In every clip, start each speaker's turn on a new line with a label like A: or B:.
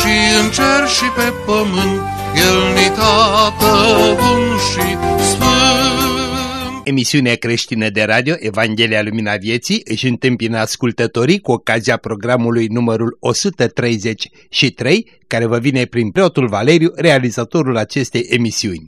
A: și în cer și pe pământ, El ni tată bun și sfânt.
B: Emisiunea creștină de radio Evanghelia Lumina Vieții își întâmpină ascultătorii cu ocazia programului numărul 133, care vă vine prin preotul Valeriu, realizatorul acestei emisiuni.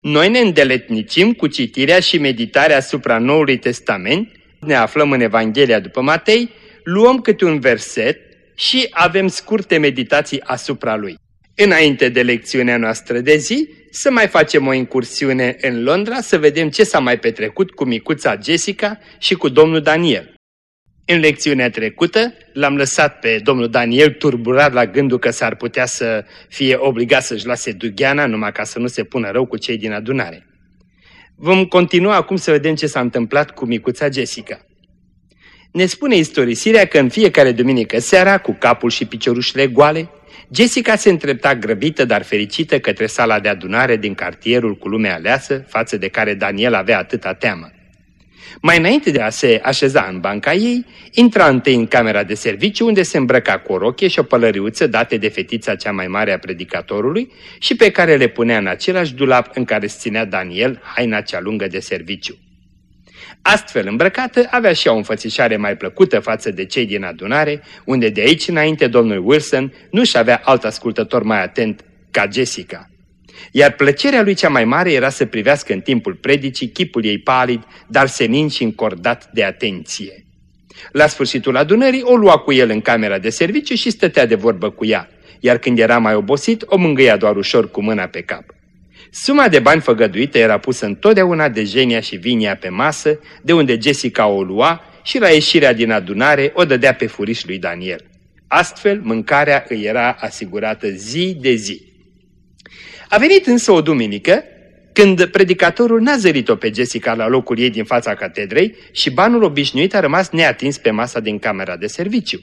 B: Noi ne îndeletnicim cu citirea și meditarea asupra Noului Testament, ne aflăm în Evanghelia după Matei, luăm câte un verset și avem scurte meditații asupra lui. Înainte de lecțiunea noastră de zi, să mai facem o incursiune în Londra să vedem ce s-a mai petrecut cu micuța Jessica și cu domnul Daniel. În lecțiunea trecută l-am lăsat pe domnul Daniel turburat la gândul că s-ar putea să fie obligat să-și lase dugheana numai ca să nu se pună rău cu cei din adunare. Vom continua acum să vedem ce s-a întâmplat cu micuța Jessica. Ne spune istorisirea că în fiecare duminică seara, cu capul și piciorușile goale, Jessica se întrepta grăbită, dar fericită către sala de adunare din cartierul cu lumea aleasă, față de care Daniel avea atâta teamă. Mai înainte de a se așeza în banca ei, intra întâi în camera de serviciu unde se îmbrăca cu o rochie și o pălăriuță date de fetița cea mai mare a predicatorului și pe care le punea în același dulap în care ținea Daniel haina cea lungă de serviciu. Astfel îmbrăcată, avea și o înfățișare mai plăcută față de cei din adunare, unde de aici înainte domnul Wilson nu-și avea alt ascultător mai atent ca Jessica. Iar plăcerea lui cea mai mare era să privească în timpul predicii chipul ei palid, dar senin și încordat de atenție. La sfârșitul adunării o lua cu el în camera de serviciu și stătea de vorbă cu ea, iar când era mai obosit, o mângâia doar ușor cu mâna pe cap. Suma de bani făgăduită era pusă întotdeauna de Genia și Vinia pe masă, de unde Jessica o lua și la ieșirea din adunare o dădea pe furiș lui Daniel. Astfel, mâncarea îi era asigurată zi de zi. A venit însă o duminică, când predicatorul n-a zărit-o pe Jessica la locul ei din fața catedrei și banul obișnuit a rămas neatins pe masa din camera de serviciu.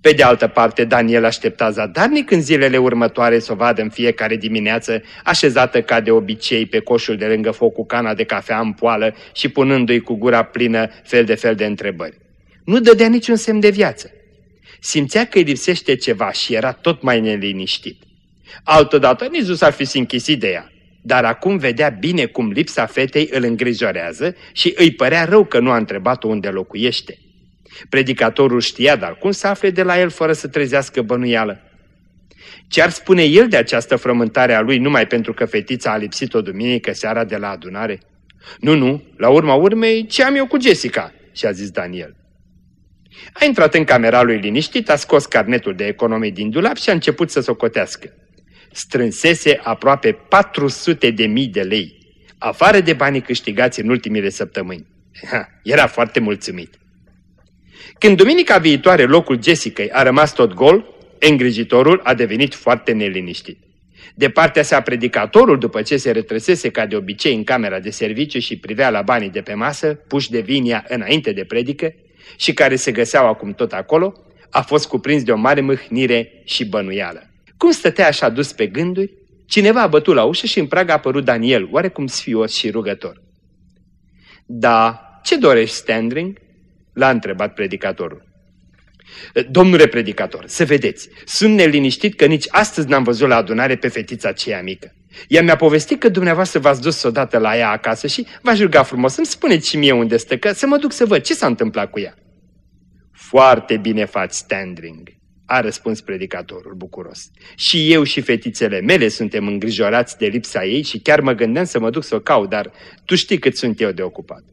B: Pe de altă parte, Daniel aștepta zadarnic în zilele următoare să o vadă în fiecare dimineață, așezată ca de obicei pe coșul de lângă foc cu cana de cafea în poală și punându-i cu gura plină fel de fel de întrebări. Nu dădea niciun semn de viață. Simțea că îi lipsește ceva și era tot mai neliniștit. Altădată nici nu s-ar fi închis ideea, dar acum vedea bine cum lipsa fetei îl îngrijorează și îi părea rău că nu a întrebat-o unde locuiește. Predicatorul știa, dar cum să afle de la el fără să trezească bănuială? Ce-ar spune el de această frământare a lui numai pentru că fetița a lipsit o duminică seara de la adunare? Nu, nu, la urma urmei, ce am eu cu Jessica? și-a zis Daniel. A intrat în camera lui liniștit, a scos carnetul de economii din dulap și a început să socotească. Strânsese aproape 400 de mii de lei, afară de banii câștigați în ultimile săptămâni. Ha, era foarte mulțumit. Când duminica viitoare locul Jessicăi a rămas tot gol, îngrijitorul a devenit foarte neliniștit. De partea sa predicatorul, după ce se retrăsese ca de obicei în camera de serviciu și privea la banii de pe masă, puși de vinia înainte de predică, și care se găseau acum tot acolo, a fost cuprins de o mare mâhnire și bănuială. Cum stătea așa dus pe gânduri, cineva a bătut la ușă și în prag a apărut Daniel, oarecum sfios și rugător. Da, ce dorești, Standring?" L-a întrebat predicatorul. Domnule predicator, să vedeți, sunt neliniștit că nici astăzi n-am văzut la adunare pe fetița aceea mică. Ea mi-a povestit că dumneavoastră v-ați dus odată la ea acasă și v-aș ruga frumos să-mi spuneți și mie unde stă, că să mă duc să văd ce s-a întâmplat cu ea. Foarte bine faci, Standring, a răspuns predicatorul bucuros. Și eu și fetițele mele suntem îngrijorați de lipsa ei și chiar mă gândeam să mă duc să o caut, dar tu știi cât sunt eu de ocupat.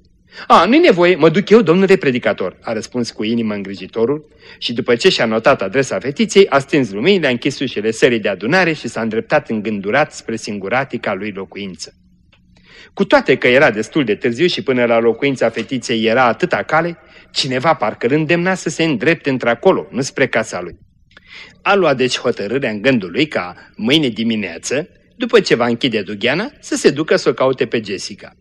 B: A, nu-i nevoie, mă duc eu, domnule predicator, a răspuns cu inimă îngrijitorul și după ce și-a notat adresa fetiței, a stins luminile, a închis ușile sării de adunare și s-a îndreptat îngândurat spre singuratica lui locuință. Cu toate că era destul de târziu și până la locuința fetiței era atâta cale, cineva parcă îl îndemna să se îndrepte într-acolo, nu spre casa lui. A luat deci hotărârea în gândul lui ca mâine dimineață, după ce va închide dugheana, să se ducă să o caute pe Jessica.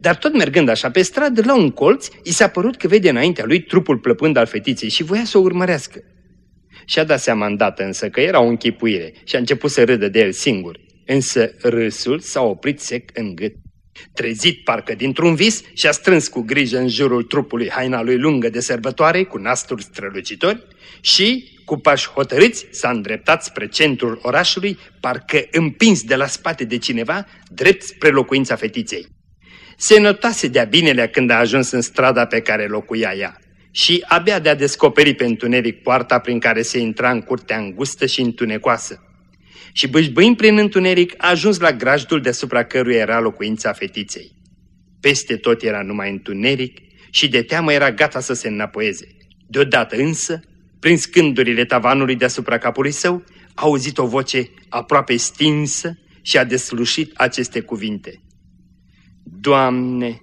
B: Dar tot mergând așa pe stradă, la un colț, i s-a părut că vede înaintea lui trupul plăpând al fetiței și voia să o urmărească. Și-a dat seama îndată însă că era o închipuire și a început să râdă de el singur, însă râsul s-a oprit sec în gât. Trezit parcă dintr-un vis și-a strâns cu grijă în jurul trupului haina lui lungă de sărbătoare cu nasturi strălucitori și, cu pași hotărâți, s-a îndreptat spre centrul orașului, parcă împins de la spate de cineva, drept spre locuința fetiței. Se notase de-a binelea când a ajuns în strada pe care locuia ea și abia de-a descoperit pe întuneric poarta prin care se intra în curtea îngustă și întunecoasă. Și bâșbâind prin întuneric a ajuns la grajdul deasupra căruia era locuința fetiței. Peste tot era numai întuneric și de teamă era gata să se înapoieze. Deodată însă, prin scândurile tavanului deasupra capului său, a auzit o voce aproape stinsă și a deslușit aceste cuvinte. Doamne,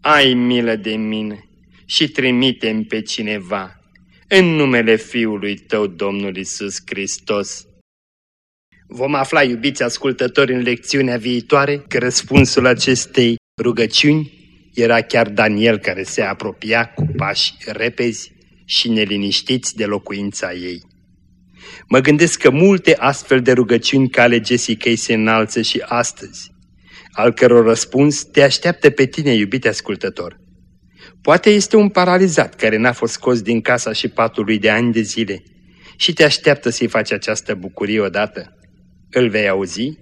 B: ai milă de mine și trimitem pe cineva, în numele Fiului Tău, Domnul Isus Hristos. Vom afla, iubiți ascultători, în lecțiunea viitoare că răspunsul acestei rugăciuni era chiar Daniel care se apropia cu pași repezi și neliniștiți de locuința ei. Mă gândesc că multe astfel de rugăciuni ca ale Jessica se înalță și astăzi, al căror răspuns te așteaptă pe tine, iubite ascultător. Poate este un paralizat care n-a fost scos din casa și patul lui de ani de zile și te așteaptă să-i faci această bucurie odată. Îl vei auzi?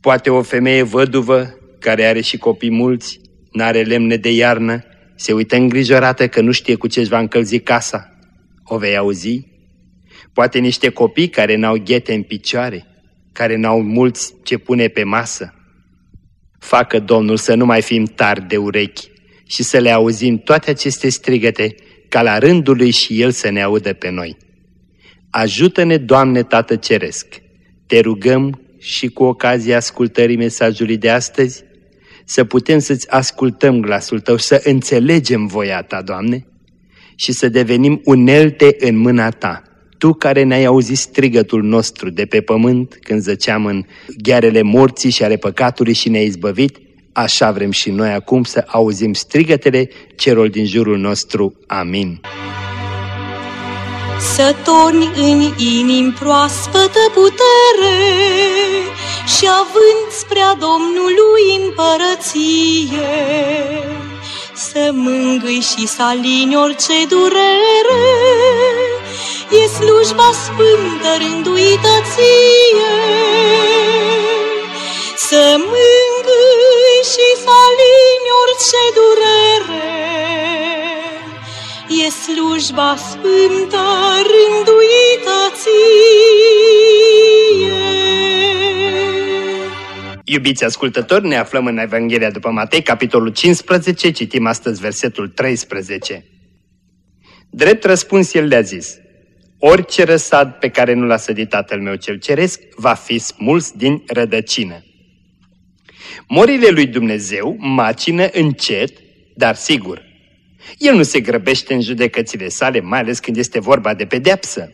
B: Poate o femeie văduvă care are și copii mulți, n-are lemne de iarnă, se uită îngrijorată că nu știe cu ce își va încălzi casa. O vei auzi? Poate niște copii care n-au ghete în picioare, care n-au mulți ce pune pe masă. Facă Domnul să nu mai fim tari de urechi și să le auzim toate aceste strigăte, ca la rândul lui și El să ne audă pe noi. Ajută-ne, Doamne Tată Ceresc! Te rugăm și cu ocazia ascultării mesajului de astăzi, să putem să-ți ascultăm glasul Tău, să înțelegem voia Ta, Doamne, și să devenim unelte în mâna Ta. Tu care ne-ai auzit strigătul nostru de pe pământ când zăceam în ghearele morții și ale păcatului și ne-ai izbăvit, așa vrem și noi acum să auzim strigătele celor din jurul nostru. Amin.
C: Să torni în inim proaspătă putere și având spre a Domnului împărăție, să mângâi și să alini orice durere, e slujba sfântă rânduită ție. Să mângâi slujba sfântă rânduită ție.
B: Iubiți ascultători, ne aflăm în Evanghelia după Matei, capitolul 15, citim astăzi versetul 13. Drept răspuns el le-a zis, orice răsad pe care nu l-a sădit Tatăl meu cel ceresc va fi smuls din rădăcină. Morile lui Dumnezeu macină încet, dar sigur. El nu se grăbește în judecățile sale, mai ales când este vorba de pedeapsă.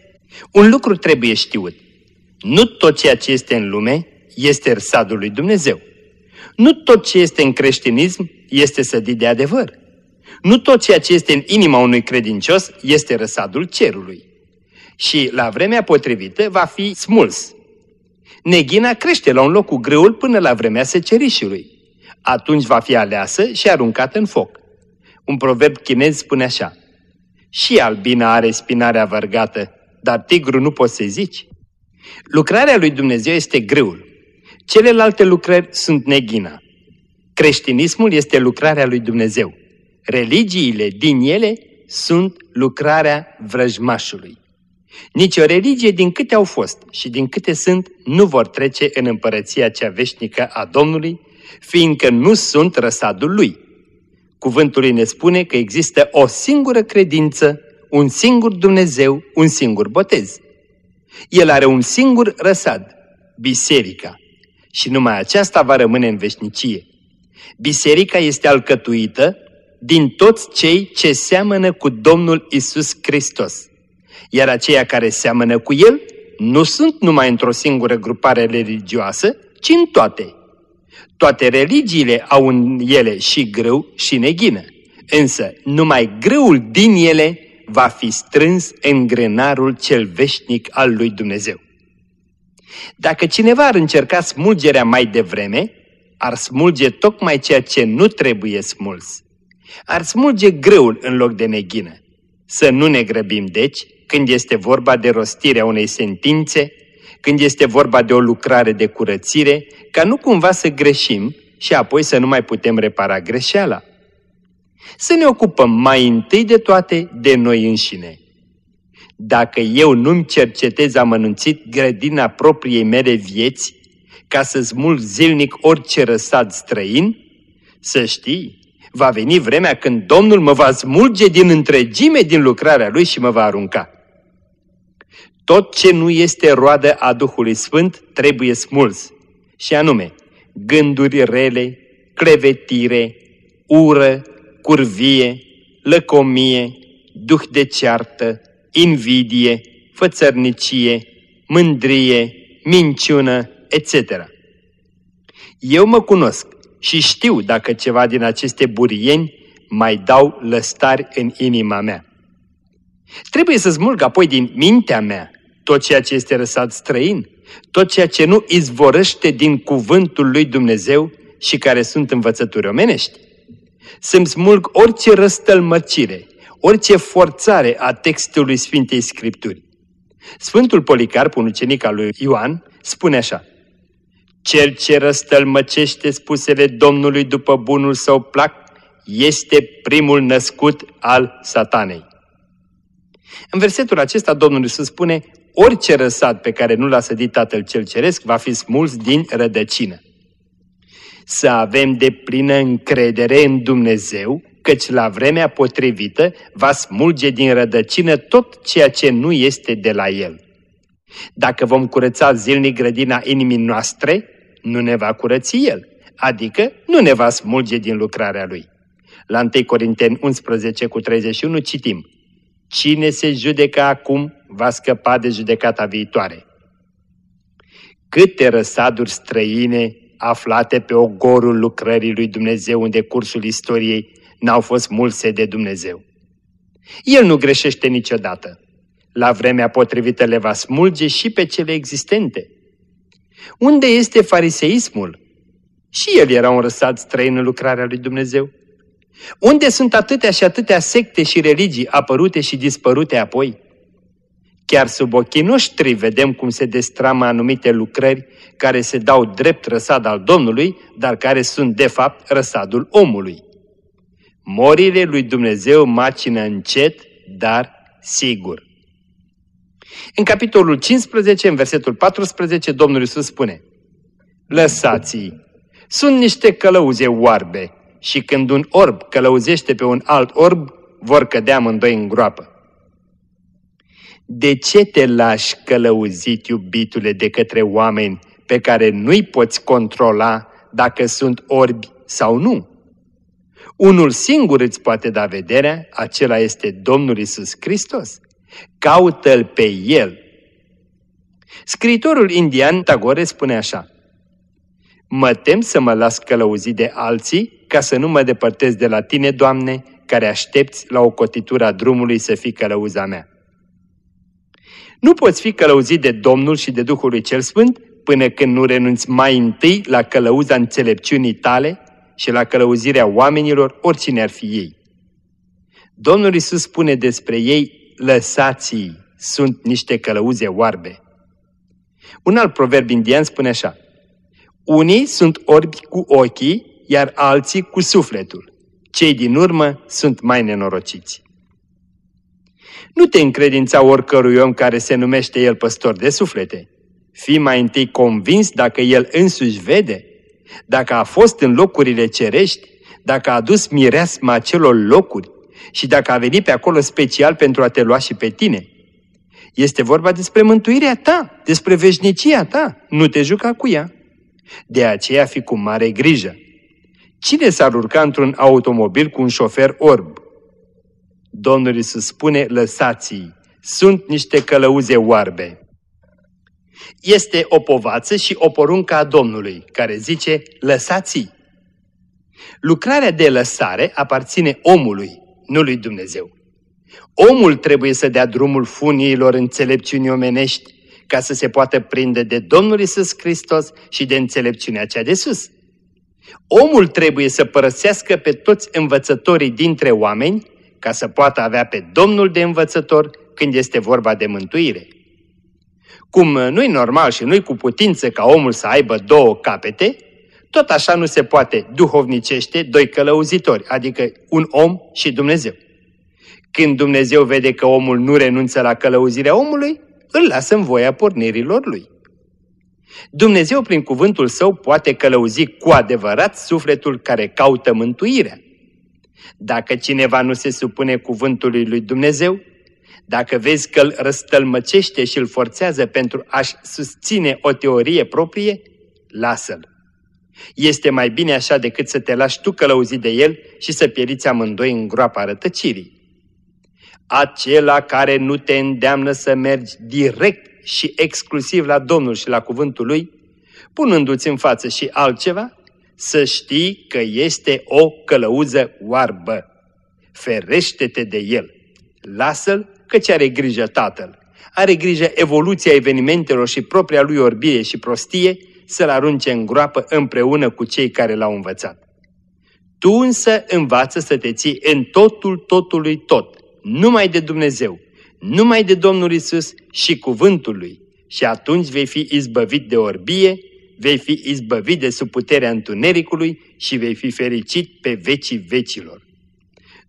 B: Un lucru trebuie știut. Nu tot ceea ce este în lume este răsadul lui Dumnezeu. Nu tot ce este în creștinism este sădit de adevăr. Nu tot ceea ce este în inima unui credincios este răsadul cerului. Și la vremea potrivită va fi smuls. Neghina crește la un loc cu grâul până la vremea secerișului. Atunci va fi aleasă și aruncată în foc. Un proverb chinez spune așa, Și albina are spinarea vărgată, dar tigru nu poți să zici. Lucrarea lui Dumnezeu este grâul. Celelalte lucrări sunt neghina. Creștinismul este lucrarea lui Dumnezeu. Religiile din ele sunt lucrarea vrăjmașului. Nici o religie din câte au fost și din câte sunt nu vor trece în împărăția cea veșnică a Domnului, fiindcă nu sunt răsadul lui. Cuvântul lui ne spune că există o singură credință, un singur Dumnezeu, un singur botez. El are un singur răsad, biserica, și numai aceasta va rămâne în veșnicie. Biserica este alcătuită din toți cei ce seamănă cu Domnul Isus Hristos. Iar aceia care seamănă cu El nu sunt numai într-o singură grupare religioasă, ci în toate. Toate religiile au în ele și grâu și neghină, însă numai grâul din ele va fi strâns în grenarul cel veșnic al lui Dumnezeu. Dacă cineva ar încerca smulgerea mai devreme, ar smulge tocmai ceea ce nu trebuie smuls. Ar smulge grâul în loc de neghină. Să nu ne grăbim, deci, când este vorba de rostirea unei sentințe, când este vorba de o lucrare de curățire, ca nu cumva să greșim și apoi să nu mai putem repara greșeala. Să ne ocupăm mai întâi de toate de noi înșine. Dacă eu nu-mi cercetez amănunțit grădina propriei mele vieți, ca să smulg zilnic orice răsad străin, să știi, va veni vremea când Domnul mă va smulge din întregime din lucrarea Lui și mă va arunca. Tot ce nu este roadă a Duhului Sfânt trebuie smuls, și anume gânduri rele, clevetire, ură, curvie, lăcomie, duh de ceartă, invidie, fățărnicie, mândrie, minciună, etc. Eu mă cunosc și știu dacă ceva din aceste burieni mai dau lăstari în inima mea. Trebuie să smulg apoi din mintea mea tot ceea ce este răsat străin, tot ceea ce nu izvorăște din cuvântul lui Dumnezeu și care sunt învățături omenești. Să-mi smulg orice răstălmăcire, orice forțare a textului Sfintei Scripturi. Sfântul Policarp, un ucenic al lui Ioan, spune așa, Cel ce răstălmăcește spusele Domnului după bunul său plac, este primul născut al satanei. În versetul acesta Domnul Iisus spune, orice răsad pe care nu l-a sădit Tatăl cel Ceresc va fi smuls din rădăcină. Să avem de plină încredere în Dumnezeu, căci la vremea potrivită va smulge din rădăcină tot ceea ce nu este de la El. Dacă vom curăța zilnic grădina inimii noastre, nu ne va curăți El, adică nu ne va smulge din lucrarea Lui. La 1 Corinteni 11 cu 31 citim, Cine se judecă acum va scăpa de judecata viitoare. Câte răsaduri străine aflate pe ogorul lucrării lui Dumnezeu în decursul istoriei n-au fost mulse de Dumnezeu. El nu greșește niciodată. La vremea potrivită le va smulge și pe cele existente. Unde este fariseismul? Și el era un răsad străin în lucrarea lui Dumnezeu. Unde sunt atâtea și atâtea secte și religii apărute și dispărute apoi? Chiar sub ochii noștri vedem cum se destramă anumite lucrări care se dau drept răsad al Domnului, dar care sunt de fapt răsadul omului. Morile lui Dumnezeu macină încet, dar sigur. În capitolul 15, în versetul 14, Domnul Iisus spune Lăsați-i, sunt niște călăuze oarbe și când un orb călăuzește pe un alt orb, vor cădea amândoi în groapă. De ce te lași călăuzit, iubitule, de către oameni pe care nu-i poți controla dacă sunt orbi sau nu? Unul singur îți poate da vederea, acela este Domnul Isus Hristos. Caută-L pe El. Scriitorul indian Tagore spune așa, Mă tem să mă las călăuzit de alții ca să nu mă depărtez de la Tine, Doamne, care aștepți la o cotitură a drumului să fii călăuza mea. Nu poți fi călăuzit de Domnul și de Duhul cel Sfânt până când nu renunți mai întâi la călăuza înțelepciunii tale și la călăuzirea oamenilor, oricine ar fi ei. Domnul Isus spune despre ei, lăsați-i, sunt niște călăuze oarbe. Un alt proverb indian spune așa, unii sunt orbi cu ochii, iar alții cu sufletul. Cei din urmă sunt mai nenorociți. Nu te încredința oricărui om care se numește el păstor de suflete. Fii mai întâi convins dacă el însuși vede, dacă a fost în locurile cerești, dacă a adus mireasma acelor locuri și dacă a venit pe acolo special pentru a te lua și pe tine. Este vorba despre mântuirea ta, despre veșnicia ta, nu te juca cu ea. De aceea fi cu mare grijă. Cine s-ar urca într-un automobil cu un șofer orb? Domnul Iisus spune, lăsați-i, sunt niște călăuze oarbe. Este o povață și o poruncă a Domnului, care zice, lăsați-i. Lucrarea de lăsare aparține omului, nu lui Dumnezeu. Omul trebuie să dea drumul funiilor înțelepciunii omenești ca să se poată prinde de Domnul Isus Hristos și de înțelepciunea cea de sus. Omul trebuie să părăsească pe toți învățătorii dintre oameni ca să poată avea pe Domnul de învățător când este vorba de mântuire. Cum nu-i normal și nu-i cu putință ca omul să aibă două capete, tot așa nu se poate duhovnicește doi călăuzitori, adică un om și Dumnezeu. Când Dumnezeu vede că omul nu renunță la călăuzirea omului, îl lasă în voia pornirilor lui. Dumnezeu, prin cuvântul său, poate călăuzi cu adevărat sufletul care caută mântuirea. Dacă cineva nu se supune cuvântului lui Dumnezeu, dacă vezi că îl răstălmăcește și îl forțează pentru a-și susține o teorie proprie, lasă-l. Este mai bine așa decât să te lași tu călăuzit de el și să pieriți amândoi în groapa rătăcirii. Acela care nu te îndeamnă să mergi direct și exclusiv la Domnul și la cuvântul Lui, punându-ți în față și altceva, să știi că este o călăuză oarbă. Ferește-te de el. Lasă-l căci are grijă tatăl. Are grijă evoluția evenimentelor și propria lui orbire și prostie să-l arunce în groapă împreună cu cei care l-au învățat. Tu însă învață să te ții în totul totului tot, numai de Dumnezeu, numai de Domnul Isus și cuvântul lui. Și atunci vei fi izbăvit de orbie, vei fi izbăvit de sub puterea întunericului și vei fi fericit pe vecii vecilor.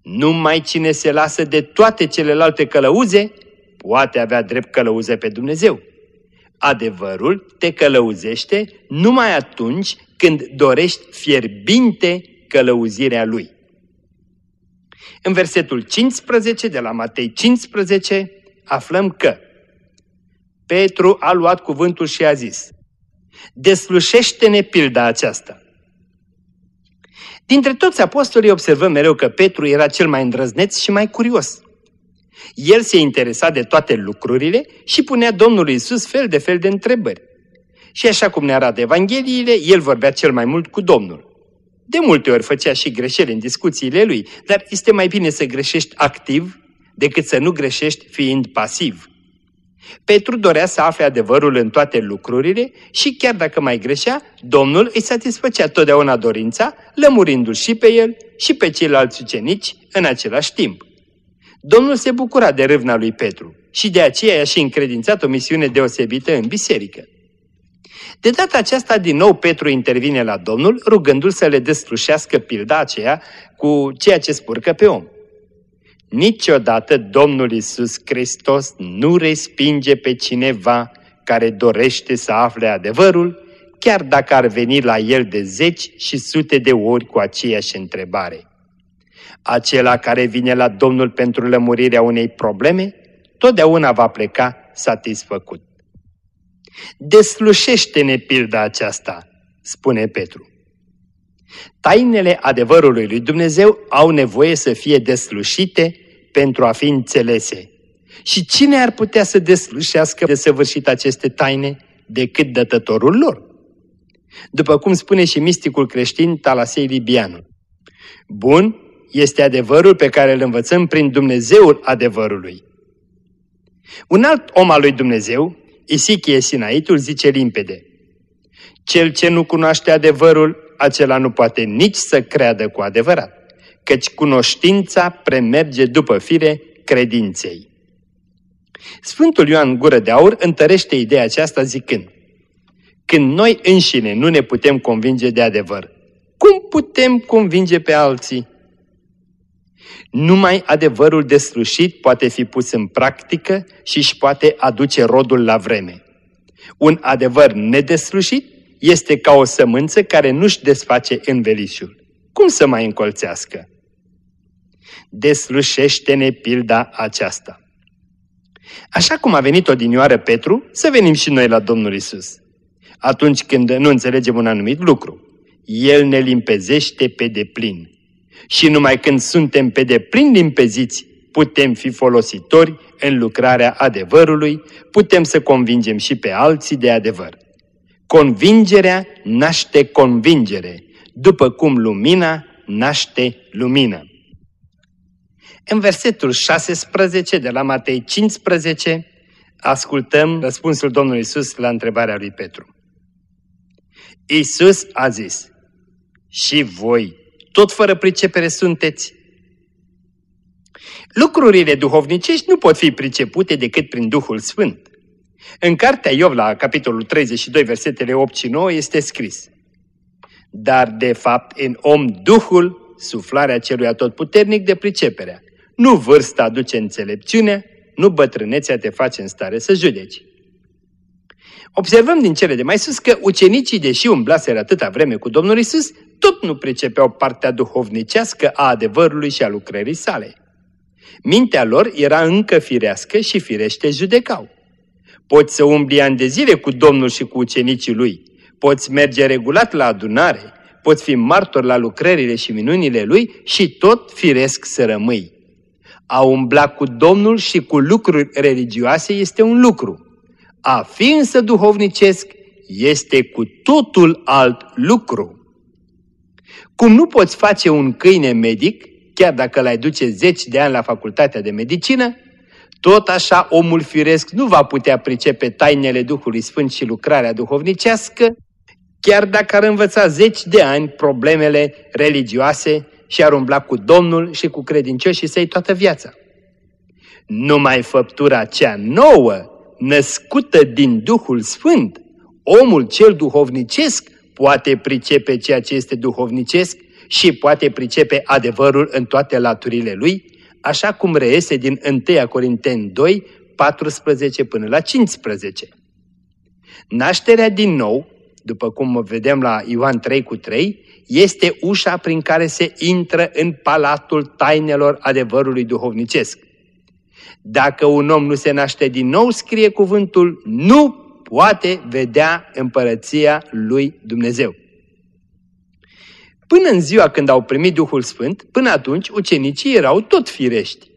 B: Numai cine se lasă de toate celelalte călăuze, poate avea drept călăuze pe Dumnezeu. Adevărul te călăuzește numai atunci când dorești fierbinte călăuzirea Lui. În versetul 15 de la Matei 15 aflăm că Petru a luat cuvântul și a zis Deslușește-ne pilda aceasta. Dintre toți apostolii observăm mereu că Petru era cel mai îndrăzneț și mai curios. El se interesa de toate lucrurile și punea Domnului Isus fel de fel de întrebări. Și așa cum ne arată Evangheliile, el vorbea cel mai mult cu Domnul. De multe ori făcea și greșeli în discuțiile lui, dar este mai bine să greșești activ decât să nu greșești fiind pasiv. Petru dorea să afle adevărul în toate lucrurile și chiar dacă mai greșea, Domnul îi satisfăcea totdeauna dorința, lămurindu-l și pe el și pe ceilalți ucenici în același timp. Domnul se bucura de râvna lui Petru și de aceea i-a și încredințat o misiune deosebită în biserică. De data aceasta, din nou, Petru intervine la Domnul, rugându-l să le deslușească pilda aceea cu ceea ce spurcă pe om. Niciodată Domnul Isus Hristos nu respinge pe cineva care dorește să afle adevărul, chiar dacă ar veni la el de zeci și sute de ori cu aceeași întrebare. Acela care vine la Domnul pentru lămurirea unei probleme, totdeauna va pleca satisfăcut. Deslușește-ne pilda aceasta, spune Petru. Tainele adevărului lui Dumnezeu au nevoie să fie deslușite pentru a fi înțelese. Și cine ar putea să deslușească de săvârșit aceste taine decât dătătorul lor? După cum spune și misticul creștin Talasei Libianu. Bun este adevărul pe care îl învățăm prin Dumnezeul adevărului. Un alt om al lui Dumnezeu, Isichie Sinaitul, zice limpede. Cel ce nu cunoaște adevărul, acela nu poate nici să creadă cu adevărat căci cunoștința premerge după fire credinței. Sfântul Ioan Gură de Aur întărește ideea aceasta zicând, Când noi înșine nu ne putem convinge de adevăr, cum putem convinge pe alții? Numai adevărul deslușit poate fi pus în practică și își poate aduce rodul la vreme. Un adevăr nedeslușit este ca o sămânță care nu-și desface învelișul. Cum să mai încolțească? deslușește-ne pilda aceasta. Așa cum a venit odinioară Petru, să venim și noi la Domnul Isus. Atunci când nu înțelegem un anumit lucru. El ne limpezește pe deplin. Și numai când suntem pe deplin limpeziți, putem fi folositori în lucrarea adevărului, putem să convingem și pe alții de adevăr. Convingerea naște convingere, după cum lumina naște lumină. În versetul 16 de la Matei 15 ascultăm răspunsul Domnului Isus la întrebarea lui Petru. Isus a zis, și voi, tot fără pricepere sunteți? Lucrurile duhovnicești nu pot fi pricepute decât prin Duhul Sfânt. În cartea Iov, la capitolul 32, versetele 8 și 9, este scris Dar, de fapt, în om Duhul, suflarea celui atotputernic de priceperea. Nu vârsta aduce înțelepciunea, nu bătrânețea te face în stare să judeci. Observăm din cele de mai sus că ucenicii, deși umblaseră atâta vreme cu Domnul Isus, tot nu pricepeau partea duhovnicească a adevărului și a lucrării sale. Mintea lor era încă firească și firește judecau. Poți să umbli ani de zile cu Domnul și cu ucenicii lui, poți merge regulat la adunare, poți fi martor la lucrările și minunile lui și tot firesc să rămâi. A umbla cu Domnul și cu lucruri religioase este un lucru. A fi însă duhovnicesc este cu totul alt lucru. Cum nu poți face un câine medic, chiar dacă l-ai duce zeci de ani la facultatea de medicină, tot așa omul firesc nu va putea pricepe tainele Duhului Sfânt și lucrarea duhovnicească, chiar dacă ar învăța zeci de ani problemele religioase și ar umbla cu Domnul și cu credincioșii săi toată viața. Numai făptura cea nouă, născută din Duhul Sfânt, omul cel duhovnicesc poate pricepe ceea ce este duhovnicesc și poate pricepe adevărul în toate laturile lui, așa cum reiese din 1 Corinteni 2, 14 până la 15. Nașterea din nou, după cum vedem la Ioan 3 cu 3, este ușa prin care se intră în palatul tainelor adevărului duhovnicesc. Dacă un om nu se naște din nou, scrie cuvântul, nu poate vedea împărăția lui Dumnezeu. Până în ziua când au primit Duhul Sfânt, până atunci ucenicii erau tot firești.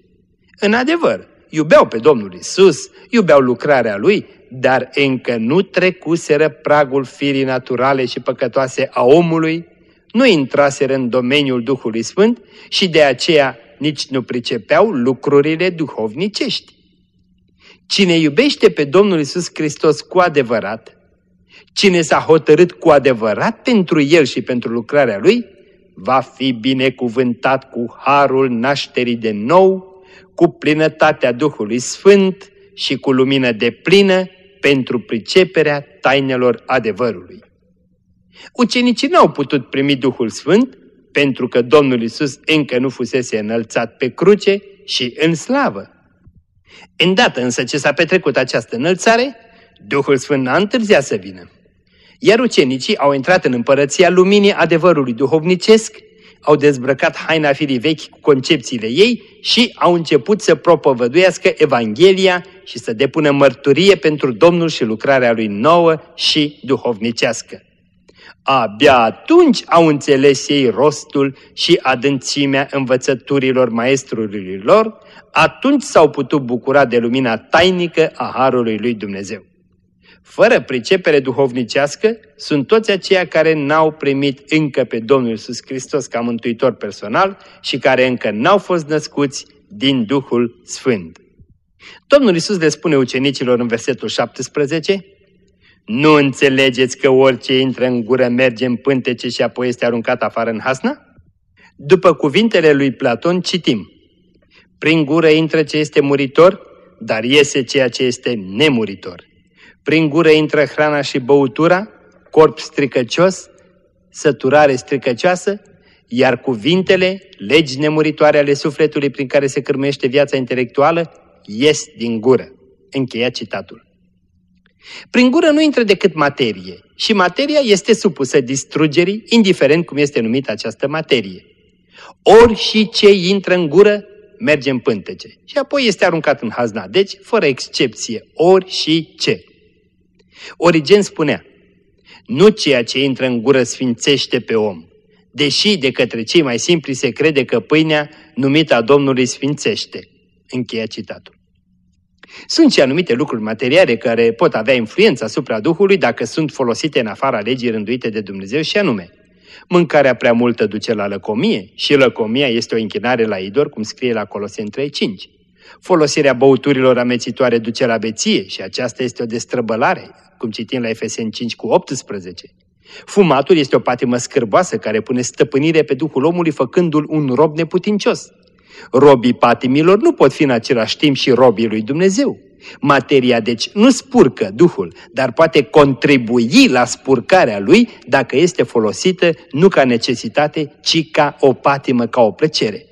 B: În adevăr, iubeau pe Domnul Isus, iubeau lucrarea Lui, dar încă nu trecuseră pragul firii naturale și păcătoase a omului, nu intraseră în domeniul Duhului Sfânt și de aceea nici nu pricepeau lucrurile duhovnicești. Cine iubește pe Domnul Isus Hristos cu adevărat, Cine s-a hotărât cu adevărat pentru el și pentru lucrarea lui, va fi binecuvântat cu harul nașterii de nou, cu plinătatea Duhului Sfânt și cu lumină de plină pentru priceperea tainelor adevărului. Ucenicii n-au putut primi Duhul Sfânt pentru că Domnul Isus încă nu fusese înălțat pe cruce și în slavă. Îndată însă ce s-a petrecut această înălțare, Duhul Sfânt n-a întârziat să vină. Iar ucenicii au intrat în împărăția luminii adevărului duhovnicesc, au dezbrăcat haina firii vechi cu concepțiile ei și au început să propovăduiască Evanghelia și să depună mărturie pentru Domnul și lucrarea lui nouă și duhovnicească. Abia atunci au înțeles ei rostul și adâncimea învățăturilor maestrului lor, atunci s-au putut bucura de lumina tainică a Harului lui Dumnezeu. Fără pricepere duhovnicească sunt toți aceia care n-au primit încă pe Domnul Iisus Hristos ca mântuitor personal și care încă n-au fost născuți din Duhul Sfânt. Domnul Iisus le spune ucenicilor în versetul 17, Nu înțelegeți că orice intră în gură merge în pântece și apoi este aruncat afară în hasna? După cuvintele lui Platon citim, Prin gură intră ce este muritor, dar iese ceea ce este nemuritor. Prin gură intră hrana și băutura, corp stricăcios, săturare stricăcioasă, iar cuvintele, legi nemuritoare ale sufletului prin care se cârmește viața intelectuală, ies din gură. Încheia citatul. Prin gură nu intră decât materie și materia este supusă distrugerii, indiferent cum este numită această materie. Ori și ce intră în gură merge în pântece și apoi este aruncat în hazna, deci fără excepție, ori și ce. Origen spunea, Nu ceea ce intră în gură sfințește pe om, deși de către cei mai simpli se crede că pâinea numită a Domnului sfințește. Încheia citatul. Sunt și anumite lucruri materiale care pot avea influență asupra Duhului dacă sunt folosite în afara legii rânduite de Dumnezeu și anume. Mâncarea prea multă duce la lăcomie și lăcomia este o închinare la idor, cum scrie la Coloseni 3.5. Folosirea băuturilor amețitoare duce la beție și aceasta este o destrăbălare, cum citim la Efeseni 5 cu 18. Fumatul este o patimă scârboasă care pune stăpânire pe Duhul omului făcându-l un rob neputincios. Robii patimilor nu pot fi în același timp și robii lui Dumnezeu. Materia, deci, nu spurcă Duhul, dar poate contribui la spurcarea lui dacă este folosită nu ca necesitate, ci ca o patimă, ca o plăcere.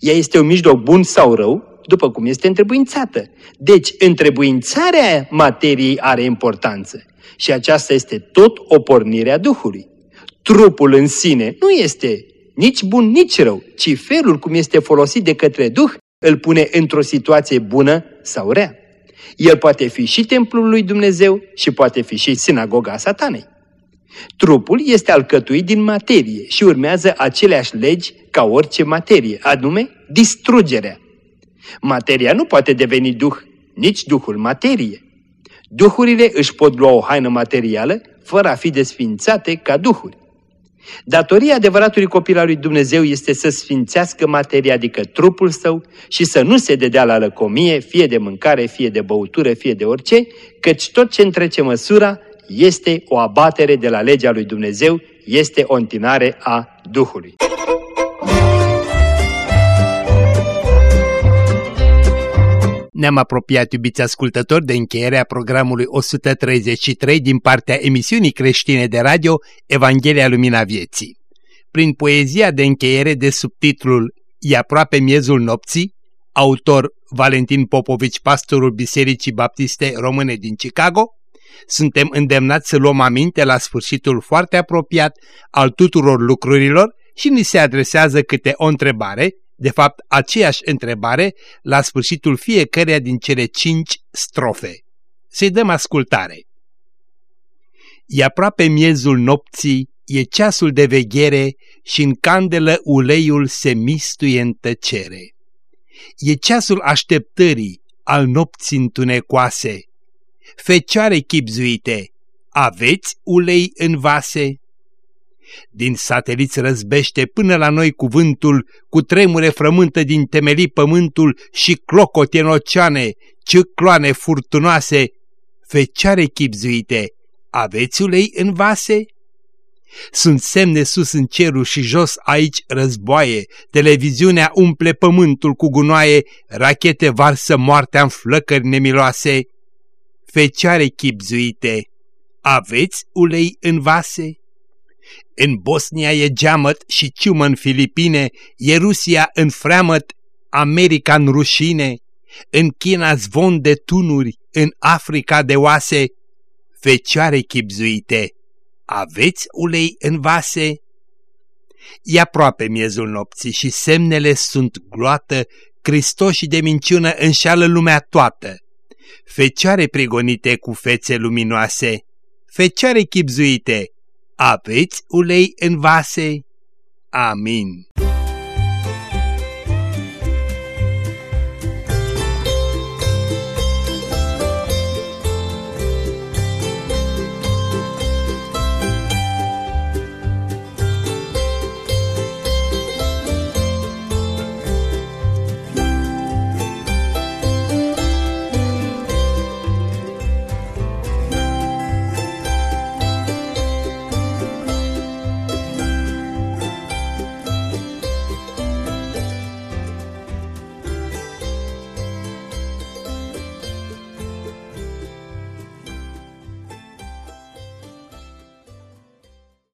B: Ea este un mijloc bun sau rău, după cum este întrebuințată. Deci, întrebuințarea materiei are importanță și aceasta este tot o pornire a Duhului. Trupul în sine nu este nici bun, nici rău, ci felul cum este folosit de către Duh îl pune într-o situație bună sau rea. El poate fi și templul lui Dumnezeu și poate fi și sinagoga satanei. Trupul este alcătuit din materie și urmează aceleași legi ca orice materie, anume distrugerea. Materia nu poate deveni duh, nici duhul materie. Duhurile își pot lua o haină materială fără a fi desfințate ca duhuri. Datoria adevăratului copil al lui Dumnezeu este să sfințească materia, adică trupul său, și să nu se dedea la lăcomie, fie de mâncare, fie de băutură, fie de orice, căci tot ce întrece măsura este o abatere de la legea lui Dumnezeu, este o întinare a Duhului.
D: Ne-am apropiat, iubiți ascultători, de încheierea programului 133 din partea emisiunii creștine de radio Evanghelia Lumina Vieții. Prin poezia de încheiere de subtitlul E aproape miezul nopții, autor Valentin Popovici, pastorul Bisericii Baptiste Române din Chicago, suntem îndemnați să luăm aminte la sfârșitul foarte apropiat al tuturor lucrurilor și ni se adresează câte o întrebare de fapt aceeași întrebare la sfârșitul fiecăreia din cele cinci strofe. Să-i dăm ascultare. E aproape miezul nopții, e ceasul de veghere și în candelă uleiul se mistuie în tăcere. E ceasul așteptării al nopții întunecoase. Fecioare chipzuite, aveți ulei în vase? Din sateliți răzbește până la noi cuvântul, cu tremure frământă din temelii pământul și clocote în oceane, cicloane furtunoase, fecioare chipzuite, aveți ulei în vase? Sunt semne sus în cerul și jos aici războaie, televiziunea umple pământul cu gunoaie, rachete varsă moartea în flăcări nemiloase. Fecioare chipzuite, aveți ulei în vase? În Bosnia e geamăt și ciumă în Filipine, e Rusia în freamăt, America în rușine, în China zvon de tunuri, în Africa de oase, fecioare chipzuite, aveți ulei în vase? E aproape miezul nopții și semnele sunt gloată, Cristoșii de minciună înșeală lumea toată. Fecioare prigonite cu fețe luminoase, fecioare chipzuite, aveți ulei în vase? Amin.